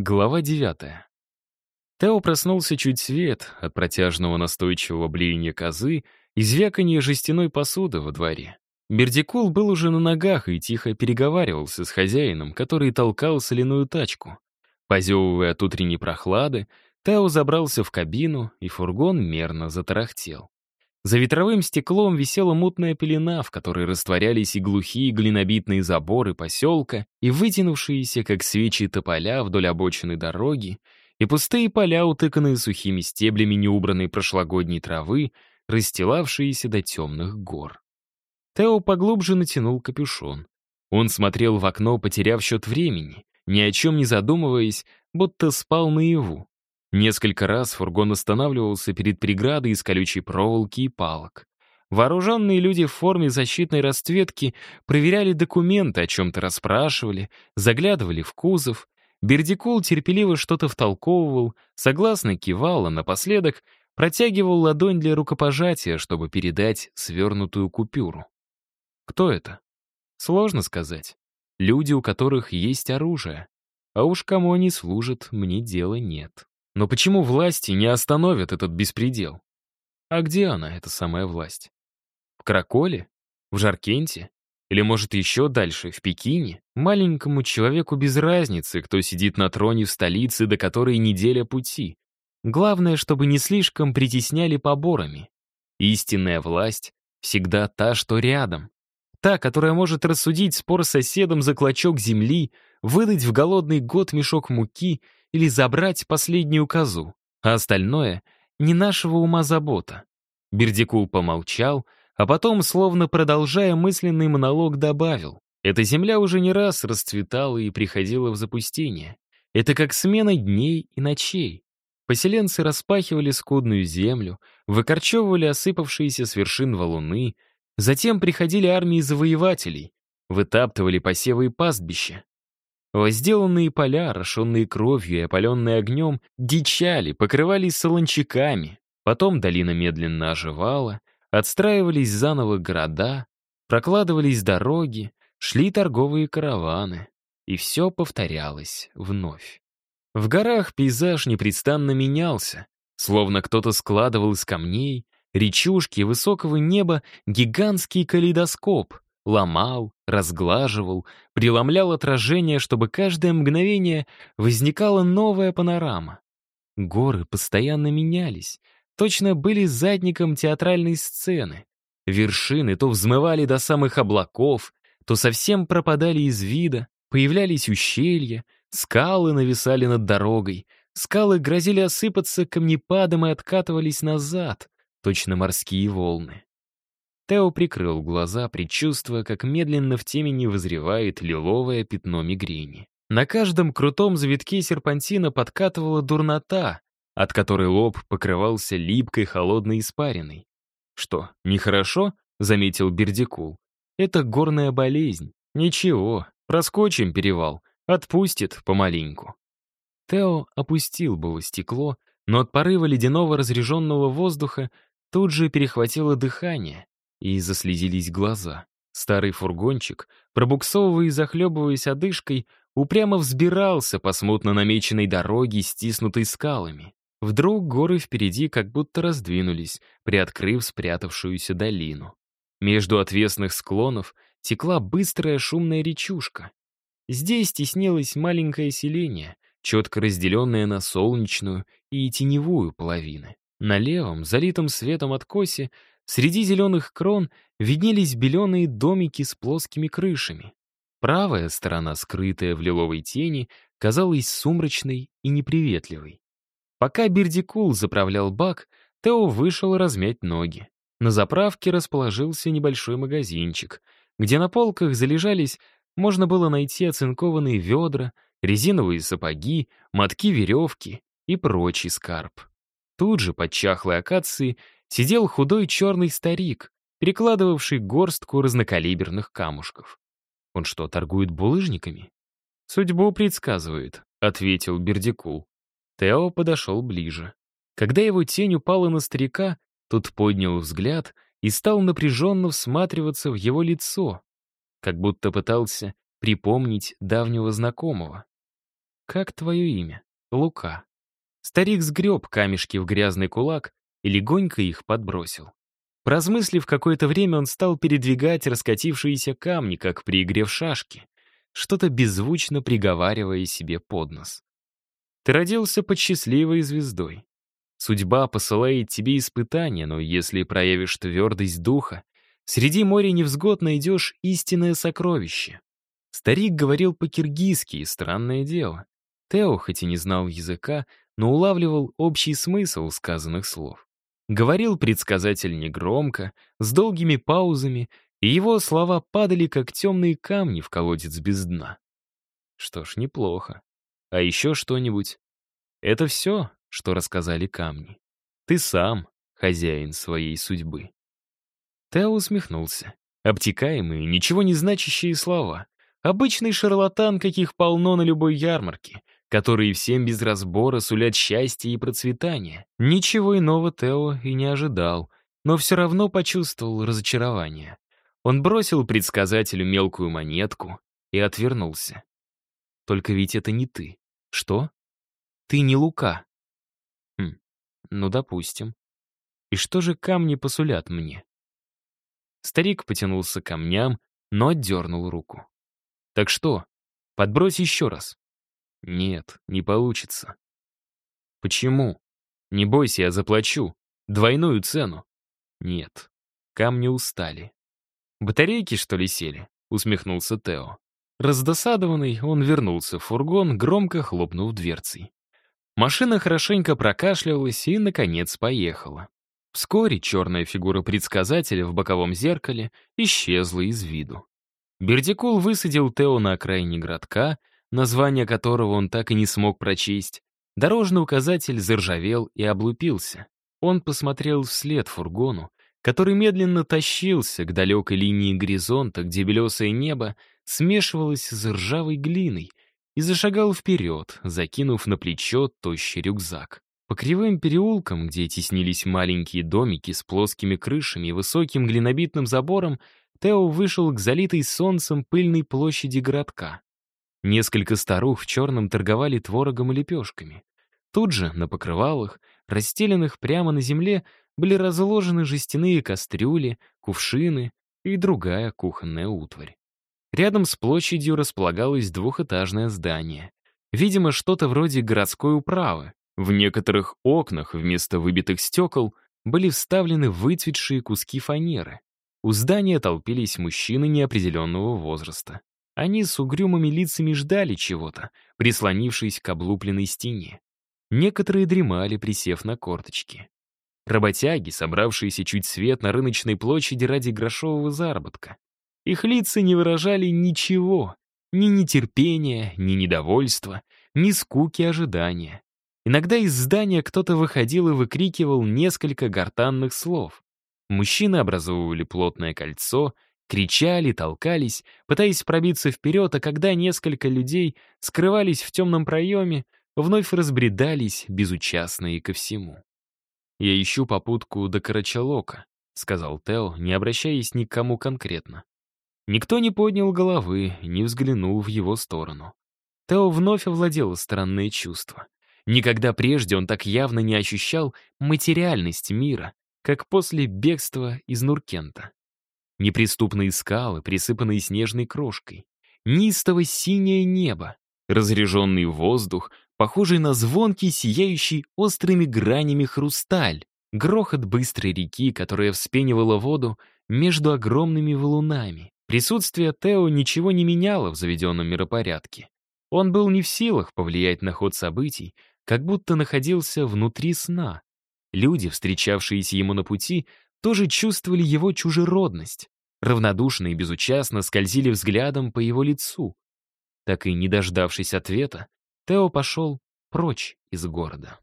Глава девятая. Тео проснулся чуть свет от протяжного настойчивого блеяния козы и звяканья жестяной посуды во дворе. Бердикул был уже на ногах и тихо переговаривался с хозяином, который толкал соляную тачку. Позевывая от утренней прохлады, Тео забрался в кабину, и фургон мерно затарахтел. За ветровым стеклом висела мутная пелена, в которой растворялись и глухие глинобитные заборы поселка, и вытянувшиеся, как свечи тополя вдоль обочины дороги, и пустые поля, утыканные сухими стеблями неубранной прошлогодней травы, расстилавшиеся до темных гор. Тео поглубже натянул капюшон. Он смотрел в окно, потеряв счет времени, ни о чем не задумываясь, будто спал наяву. Несколько раз фургон останавливался перед преградой из колючей проволоки и палок. Вооруженные люди в форме защитной расцветки проверяли документы, о чем-то расспрашивали, заглядывали в кузов. Бердикул терпеливо что-то втолковывал, согласно кивал, а напоследок протягивал ладонь для рукопожатия, чтобы передать свернутую купюру. Кто это? Сложно сказать. Люди, у которых есть оружие. А уж кому они служат, мне дела нет. Но почему власти не остановят этот беспредел? А где она, эта самая власть? В Краколе? В Жаркенте? Или, может, еще дальше, в Пекине? Маленькому человеку без разницы, кто сидит на троне в столице, до которой неделя пути. Главное, чтобы не слишком притесняли поборами. Истинная власть всегда та, что рядом. Та, которая может рассудить спор с соседом за клочок земли, выдать в голодный год мешок муки — или забрать последнюю козу, а остальное — не нашего ума забота. Бердикул помолчал, а потом, словно продолжая мысленный монолог, добавил. Эта земля уже не раз расцветала и приходила в запустение. Это как смена дней и ночей. Поселенцы распахивали скудную землю, выкорчевывали осыпавшиеся с вершин валуны, затем приходили армии завоевателей, вытаптывали посевы и пастбища, Возделанные поля, орошенные кровью и опаленные огнем, дичали, покрывались солончаками. Потом долина медленно оживала, отстраивались заново города, прокладывались дороги, шли торговые караваны. И все повторялось вновь. В горах пейзаж непрестанно менялся, словно кто-то складывал из камней, речушки высокого неба гигантский калейдоскоп — ломал, разглаживал, преломлял отражение, чтобы каждое мгновение возникала новая панорама. Горы постоянно менялись, точно были задником театральной сцены. Вершины то взмывали до самых облаков, то совсем пропадали из вида, появлялись ущелья, скалы нависали над дорогой, скалы грозили осыпаться камнепадом и откатывались назад, точно морские волны. Тео прикрыл глаза, предчувствуя, как медленно в темени вызревает лиловое пятно мигрени. На каждом крутом завитке серпантина подкатывала дурнота, от которой лоб покрывался липкой холодной испариной. «Что, нехорошо?» — заметил Бердикул. «Это горная болезнь. Ничего, проскочим перевал. Отпустит помаленьку». Тео опустил было стекло, но от порыва ледяного разреженного воздуха тут же перехватило дыхание, и заслезились глаза. Старый фургончик, пробуксовывая и захлебываясь одышкой, упрямо взбирался по смутно намеченной дороге, стиснутой скалами. Вдруг горы впереди как будто раздвинулись, приоткрыв спрятавшуюся долину. Между отвесных склонов текла быстрая шумная речушка. Здесь теснилось маленькое селение, четко разделенное на солнечную и теневую половины. На левом, залитом светом откосе, Среди зеленых крон виднелись беленые домики с плоскими крышами. Правая сторона, скрытая в лиловой тени, казалась сумрачной и неприветливой. Пока Бердикул заправлял бак, Тео вышел размять ноги. На заправке расположился небольшой магазинчик, где на полках залежались, можно было найти оцинкованные ведра, резиновые сапоги, мотки веревки и прочий скарб. Тут же под чахлой акацией сидел худой черный старик, перекладывавший горстку разнокалиберных камушков. Он что, торгует булыжниками? Судьбу предсказывает, ответил Бердикул. Тео подошел ближе. Когда его тень упала на старика, тот поднял взгляд и стал напряженно всматриваться в его лицо, как будто пытался припомнить давнего знакомого. «Как твое имя?» «Лука». Старик сгреб камешки в грязный кулак и легонько их подбросил. Поразмыслив какое-то время, он стал передвигать раскатившиеся камни, как при игре в шашки, что-то беззвучно приговаривая себе под нос. «Ты родился под счастливой звездой. Судьба посылает тебе испытания, но если проявишь твердость духа, среди моря невзгод найдешь истинное сокровище. Старик говорил по-киргизски, и странное дело. Тео, хоть и не знал языка, но улавливал общий смысл сказанных слов. Говорил предсказатель негромко, с долгими паузами, и его слова падали, как темные камни в колодец без дна. Что ж, неплохо. А еще что-нибудь? Это все, что рассказали камни. Ты сам хозяин своей судьбы. Тео усмехнулся. Обтекаемые, ничего не значащие слова. Обычный шарлатан, каких полно на любой ярмарке, которые всем без разбора сулят счастье и процветание. Ничего иного Тео и не ожидал, но все равно почувствовал разочарование. Он бросил предсказателю мелкую монетку и отвернулся. «Только ведь это не ты. Что? Ты не Лука. Ну, допустим. И что же камни посулят мне? Старик потянулся к камням, но отдернул руку. Так что, подбрось еще раз. Нет, не получится. Почему? Не бойся, я заплачу. Двойную цену. Нет, камни устали. Батарейки, что ли, сели? Усмехнулся Тео. Раздосадованный, он вернулся в фургон, громко хлопнув дверцей. Машина хорошенько прокашлялась и, наконец, поехала. Вскоре черная фигура предсказателя в боковом зеркале исчезла из виду. Бердикул высадил Тео на окраине городка, название которого он так и не смог прочесть. Дорожный указатель заржавел и облупился. Он посмотрел вслед фургону, который медленно тащился к далекой линии горизонта, где белесое небо смешивалось с ржавой глиной, и зашагал вперед, закинув на плечо тощий рюкзак. По кривым переулкам, где теснились маленькие домики с плоскими крышами и высоким глинобитным забором, Тео вышел к залитой солнцем пыльной площади городка. Несколько старух в черном торговали творогом и лепешками. Тут же, на покрывалах, расстеленных прямо на земле, были разложены жестяные кастрюли, кувшины и другая кухонная утварь. Рядом с площадью располагалось двухэтажное здание. Видимо, что-то вроде городской управы. В некоторых окнах вместо выбитых стекол были вставлены выцветшие куски фанеры. У здания толпились мужчины неопределенного возраста. Они с угрюмыми лицами ждали чего-то, прислонившись к облупленной стене. Некоторые дремали, присев на корточки. Работяги, собравшиеся чуть свет на рыночной площади ради грошового заработка. Их лица не выражали ничего, ни нетерпения, ни недовольства, ни скуки ожидания. Иногда из здания кто-то выходил и выкрикивал несколько гортанных слов. Мужчины образовывали плотное кольцо, кричали, толкались, пытаясь пробиться вперед, а когда несколько людей скрывались в темном проеме, вновь разбредались, безучастные ко всему. «Я ищу попутку до Карачалока», — сказал Тео, не обращаясь ни к кому конкретно. Никто не поднял головы, не взглянул в его сторону. Тео вновь овладело странное чувство. Никогда прежде он так явно не ощущал материальность мира, как после бегства из Нуркента. Неприступные скалы, присыпанные снежной крошкой, неистово синее небо, разреженный воздух, похожий на звонкий, сияющий острыми гранями хрусталь, грохот быстрой реки, которая вспенивала воду между огромными валунами, Присутствие Тео ничего не меняло в заведенном миропорядке. Он был не в силах повлиять на ход событий, как будто находился внутри сна. Люди, встречавшиеся ему на пути, тоже чувствовали его чужеродность, равнодушно и безучастно скользили взглядом по его лицу. Так и не дождавшись ответа, Тео пошел прочь из города.